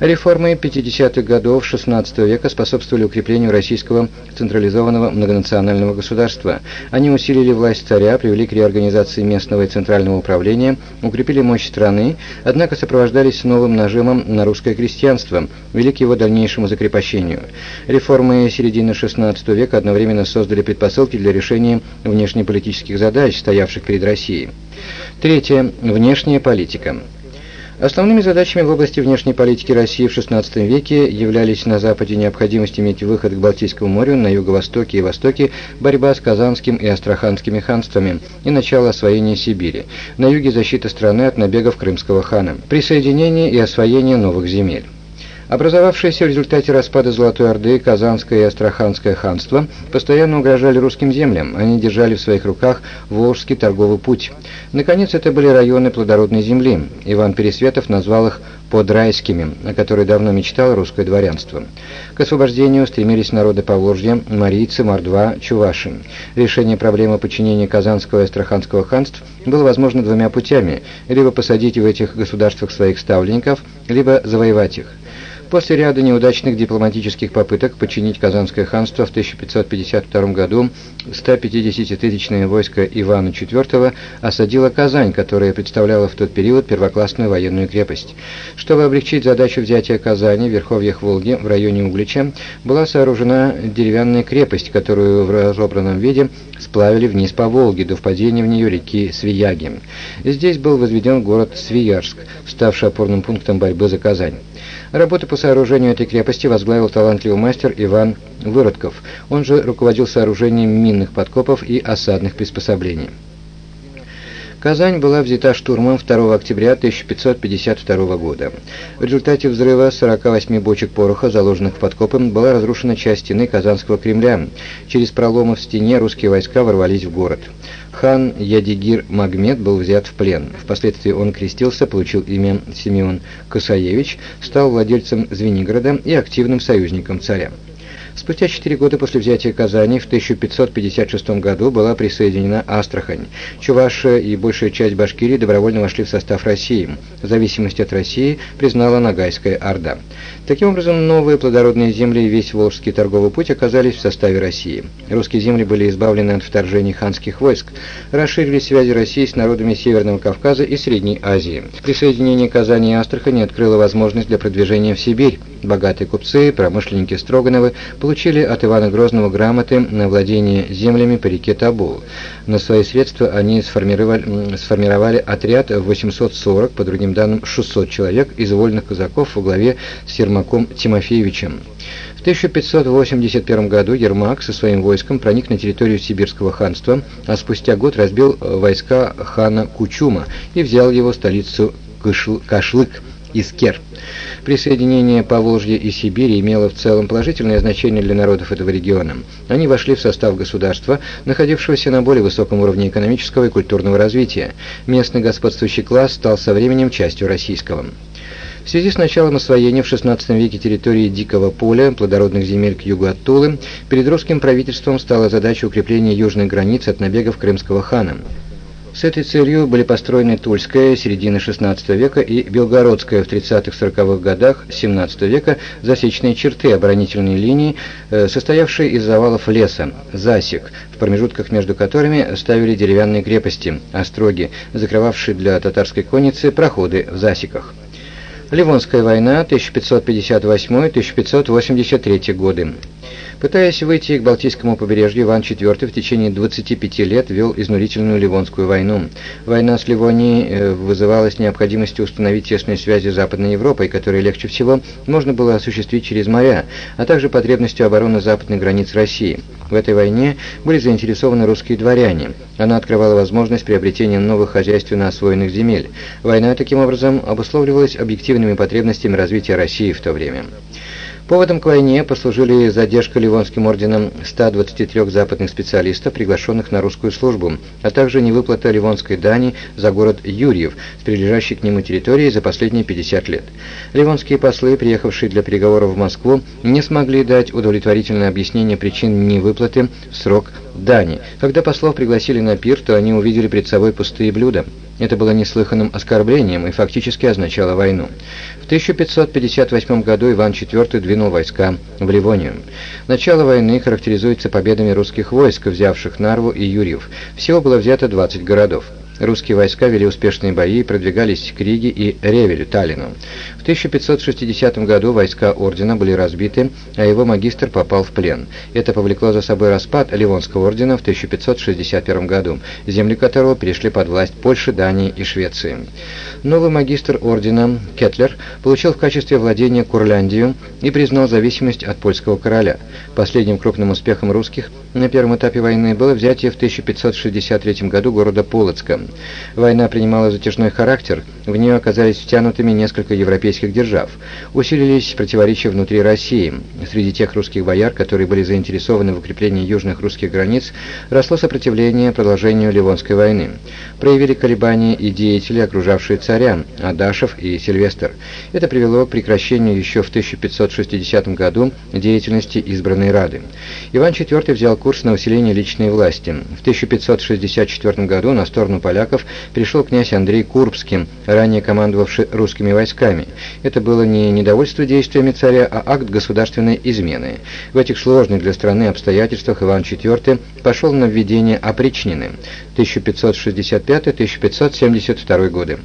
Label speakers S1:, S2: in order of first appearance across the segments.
S1: Реформы 50-х годов XVI века способствовали укреплению российского централизованного многонационального государства. Они усилили власть царя, привели к реорганизации местного и центрального управления, укрепили мощь страны, однако сопровождались новым нажимом на русское крестьянство, вели к его дальнейшему закрепощению. Реформы середины XVI века одновременно создали предпосылки для решения внешнеполитических задач, стоявших перед Россией. Третье. Внешняя политика. Основными задачами в области внешней политики России в XVI веке являлись на Западе необходимость иметь выход к Балтийскому морю, на юго-востоке и востоке борьба с Казанским и Астраханскими ханствами и начало освоения Сибири, на юге защита страны от набегов крымского хана, присоединение и освоение новых земель. Образовавшиеся в результате распада Золотой Орды Казанское и Астраханское ханство постоянно угрожали русским землям, они держали в своих руках Волжский торговый путь. Наконец, это были районы плодородной земли. Иван Пересветов назвал их подрайскими, о которой давно мечтало русское дворянство. К освобождению стремились народы Поволжья, марийцы, мордва, чуваши. Решение проблемы подчинения Казанского и Астраханского ханств было возможно двумя путями – либо посадить в этих государствах своих ставленников, либо завоевать их. После ряда неудачных дипломатических попыток подчинить Казанское ханство в 1552 году 150-тысячное войско Ивана IV осадило Казань, которая представляла в тот период первоклассную военную крепость. Чтобы облегчить задачу взятия Казани в верховьях Волги в районе Углича, была сооружена деревянная крепость, которую в разобранном виде сплавили вниз по Волге до впадения в нее реки Свияги. Здесь был возведен город Свиярск, ставший опорным пунктом борьбы за Казань. Работу по сооружению этой крепости возглавил талантливый мастер Иван Выродков. Он же руководил сооружением минных подкопов и осадных приспособлений. Казань была взята штурмом 2 октября 1552 года. В результате взрыва 48 бочек пороха, заложенных в подкопы, была разрушена часть стены Казанского Кремля. Через проломы в стене русские войска ворвались в город. Хан Ядигир Магмед был взят в плен. Впоследствии он крестился, получил имя Симеон Косаевич, стал владельцем Звенигорода и активным союзником царя. Спустя четыре года после взятия Казани в 1556 году была присоединена Астрахань. Чувашия и большая часть Башкирии добровольно вошли в состав России. В зависимости от России признала Ногайская Орда. Таким образом, новые плодородные земли и весь Волжский торговый путь оказались в составе России. Русские земли были избавлены от вторжений ханских войск, расширились связи России с народами Северного Кавказа и Средней Азии. Присоединение Казани и Астрахани открыло возможность для продвижения в Сибирь. Богатые купцы, промышленники Строгановы получили от Ивана Грозного грамоты на владение землями по реке Табул. На свои средства они сформировали, сформировали отряд в 840, по другим данным 600 человек из вольных казаков во главе с Ермаком Тимофеевичем. В 1581 году Ермак со своим войском проник на территорию Сибирского ханства, а спустя год разбил войска хана Кучума и взял его столицу Кашлык, Искер. Присоединение Поволжья и Сибири имело в целом положительное значение для народов этого региона. Они вошли в состав государства, находившегося на более высоком уровне экономического и культурного развития. Местный господствующий класс стал со временем частью российского. В связи с началом освоения в XVI веке территории Дикого поля, плодородных земель к югу от Тулы, перед русским правительством стала задача укрепления южных границ от набегов крымского хана. С этой целью были построены Тульская середины XVI века и Белгородская в 30-40-х годах XVII века засечные черты оборонительной линии, э, состоявшие из завалов леса, засек, в промежутках между которыми ставили деревянные крепости, остроги, закрывавшие для татарской конницы проходы в засеках. Ливонская война 1558-1583 годы. Пытаясь выйти к Балтийскому побережью, Иван IV в течение 25 лет вел изнурительную Ливонскую войну. Война с Ливонией э, вызывалась необходимостью установить тесные связи с Западной Европой, которые легче всего можно было осуществить через моря, а также потребностью обороны западных границ России. В этой войне были заинтересованы русские дворяне. Она открывала возможность приобретения новых хозяйственно освоенных земель. Война, таким образом, обусловливалась объективными потребностями развития России в то время. Поводом к войне послужили задержка Ливонским орденом 123 западных специалистов, приглашенных на русскую службу, а также невыплата ливонской дани за город Юрьев с прилежащей к нему территорией за последние 50 лет. Ливонские послы, приехавшие для переговоров в Москву, не смогли дать удовлетворительное объяснение причин невыплаты в срок дани. Когда послов пригласили на пир, то они увидели перед собой пустые блюда. Это было неслыханным оскорблением и фактически означало войну. В 1558 году Иван IV двинул войска в Ливонию. Начало войны характеризуется победами русских войск, взявших Нарву и Юрьев. Всего было взято 20 городов. Русские войска вели успешные бои и продвигались к Риге и Ревелю, Таллину. В 1560 году войска ордена были разбиты, а его магистр попал в плен. Это повлекло за собой распад Ливонского ордена в 1561 году, земли которого перешли под власть Польши, Дании и Швеции. Новый магистр ордена Кетлер получил в качестве владения Курляндию и признал зависимость от польского короля. Последним крупным успехом русских на первом этапе войны было взятие в 1563 году города Полоцка. Война принимала затяжной характер, в нее оказались втянутыми несколько европейских держав. Усилились противоречия внутри России. Среди тех русских бояр, которые были заинтересованы в укреплении южных русских границ, росло сопротивление продолжению Ливонской войны. Проявили колебания и деятели, окружавшие царя, Адашев и Сильвестр. Это привело к прекращению еще в 1560 году деятельности избранной Рады. Иван IV взял курс на усиление личной власти. В 1564 году на сторону поляков пришел князь Андрей Курбский, ранее командовавший русскими войсками. Это было не недовольство действиями царя, а акт государственной измены. В этих сложных для страны обстоятельствах Иван IV пошел на введение опричнины 1565-1572 годы.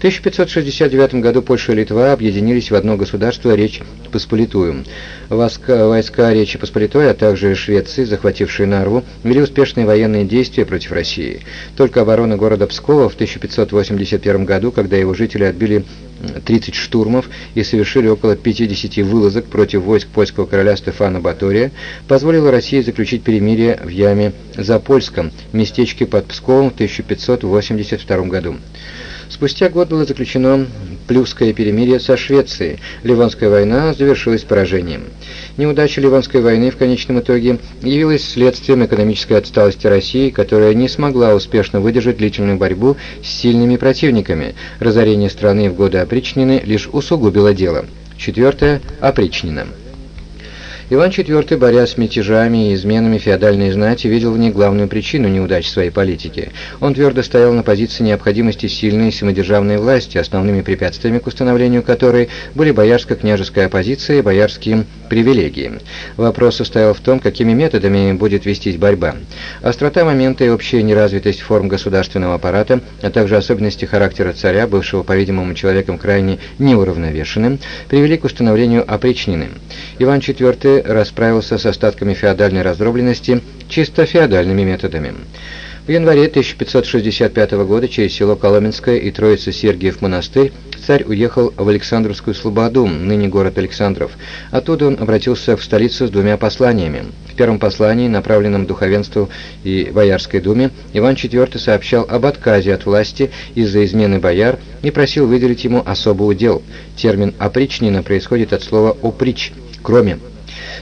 S1: 1569 году Польша и Литва объединились в одно государство Речь Посполитую. Войска, Речи Посполитой, а также Швеции, захватившие Нарву, вели успешные военные действия против России. Только оборона города Пскова в 1581 году, когда его жители отбили 30 штурмов и совершили около 50 вылазок против войск польского короля Стефана Батория, позволила России заключить перемирие в яме Запольском, местечке под Псковом в 1582 году. Спустя год было заключено Плюсское перемирие со Швецией. Ливонская война завершилась поражением. Неудача Ливонской войны в конечном итоге явилась следствием экономической отсталости России, которая не смогла успешно выдержать длительную борьбу с сильными противниками. Разорение страны в годы опричнины лишь усугубило дело. Четвертое. Опричнина. Иван IV, борясь с мятежами и изменами феодальной знати, видел в ней главную причину неудач своей политики. Он твердо стоял на позиции необходимости сильной самодержавной власти, основными препятствиями к установлению которой были боярско-княжеская оппозиция и боярские привилегии. Вопрос состоял в том, какими методами будет вестись борьба. Острота момента и общая неразвитость форм государственного аппарата, а также особенности характера царя, бывшего, по-видимому, человеком крайне неуравновешенным, привели к установлению опричнины. Иван IV расправился с остатками феодальной раздробленности чисто феодальными методами. В январе 1565 года через село Коломенское и Троица-Сергиев монастырь царь уехал в Александровскую Слободу, ныне город Александров. Оттуда он обратился в столицу с двумя посланиями. В первом послании, направленном духовенству и Боярской думе, Иван IV сообщал об отказе от власти из-за измены бояр и просил выделить ему особый удел. Термин «опричнина» происходит от слова «уприч» – «кроме».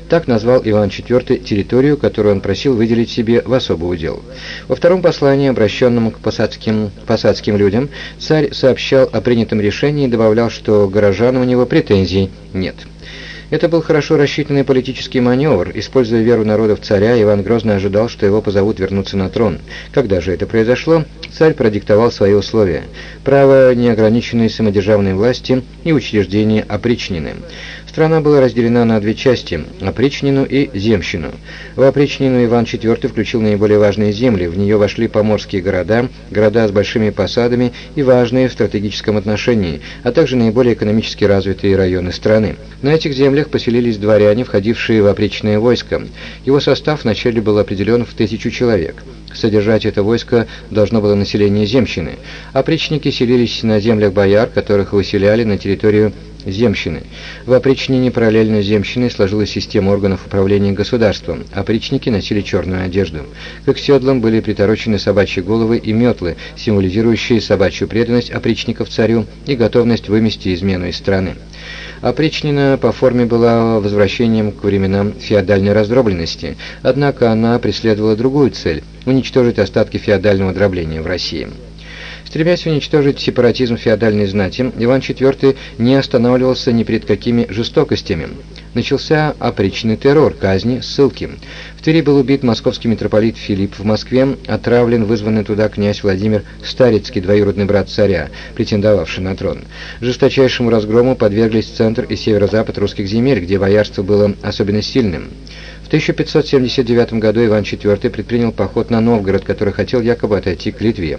S1: Так назвал Иван IV территорию, которую он просил выделить себе в особый удел. Во втором послании, обращенном к посадским, посадским людям, царь сообщал о принятом решении и добавлял, что горожанам у него претензий нет. Это был хорошо рассчитанный политический маневр. Используя веру народов царя, Иван Грозный ожидал, что его позовут вернуться на трон. Когда же это произошло, царь продиктовал свои условия. Право неограниченной самодержавной власти и учреждение опричнины. Страна была разделена на две части – опричнину и земщину. В опричнину Иван IV включил наиболее важные земли, в нее вошли поморские города, города с большими посадами и важные в стратегическом отношении, а также наиболее экономически развитые районы страны. На этих землях поселились дворяне, входившие в опричное войско. Его состав вначале был определен в тысячу человек. Содержать это войско должно было население земщины. Опричники селились на землях бояр, которых выселяли на территорию земщины. В опричнине параллельно земщине сложилась система органов управления государством. Опричники носили черную одежду. К их седлам были приторочены собачьи головы и метлы, символизирующие собачью преданность опричников царю и готовность вымести измену из страны. Опричнина по форме была возвращением к временам феодальной раздробленности, однако она преследовала другую цель – уничтожить остатки феодального дробления в России. Стремясь уничтожить сепаратизм феодальной знати, Иван IV не останавливался ни перед какими жестокостями. начался опричный террор, казни, ссылки. В Твери был убит московский митрополит Филипп, в Москве отравлен вызванный туда князь Владимир Старицкий, двоюродный брат царя, претендовавший на трон. Жесточайшему разгрому подверглись центр и северо-запад русских земель, где боярство было особенно сильным. В 1579 году Иван IV предпринял поход на Новгород, который хотел якобы отойти к Литве.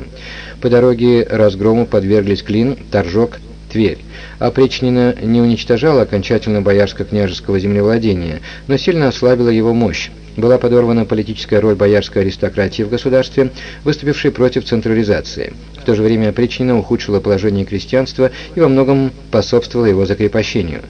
S1: По дороге разгрому подверглись Клин, Торжок, Тверь. Опричнина не уничтожала окончательно боярско-княжеского землевладения, но сильно ослабила его мощь. Была подорвана политическая роль боярской аристократии в государстве, выступившей против централизации. В то же время опричнина ухудшила положение крестьянства и во многом пособствовала его закрепощению.